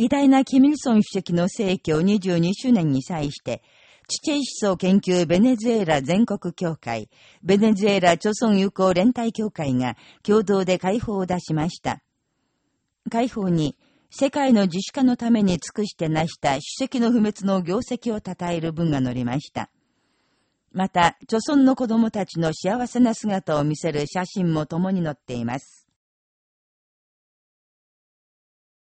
偉大なキミルソン主席の逝去22周年に際して、チチェイ思想研究ベネズエラ全国協会、ベネズエラ朝村友好連帯協会が共同で解放を出しました。解放に、世界の自主化のために尽くして成した主席の不滅の業績を称える文が載りました。また、著村の子供たちの幸せな姿を見せる写真も共に載っています。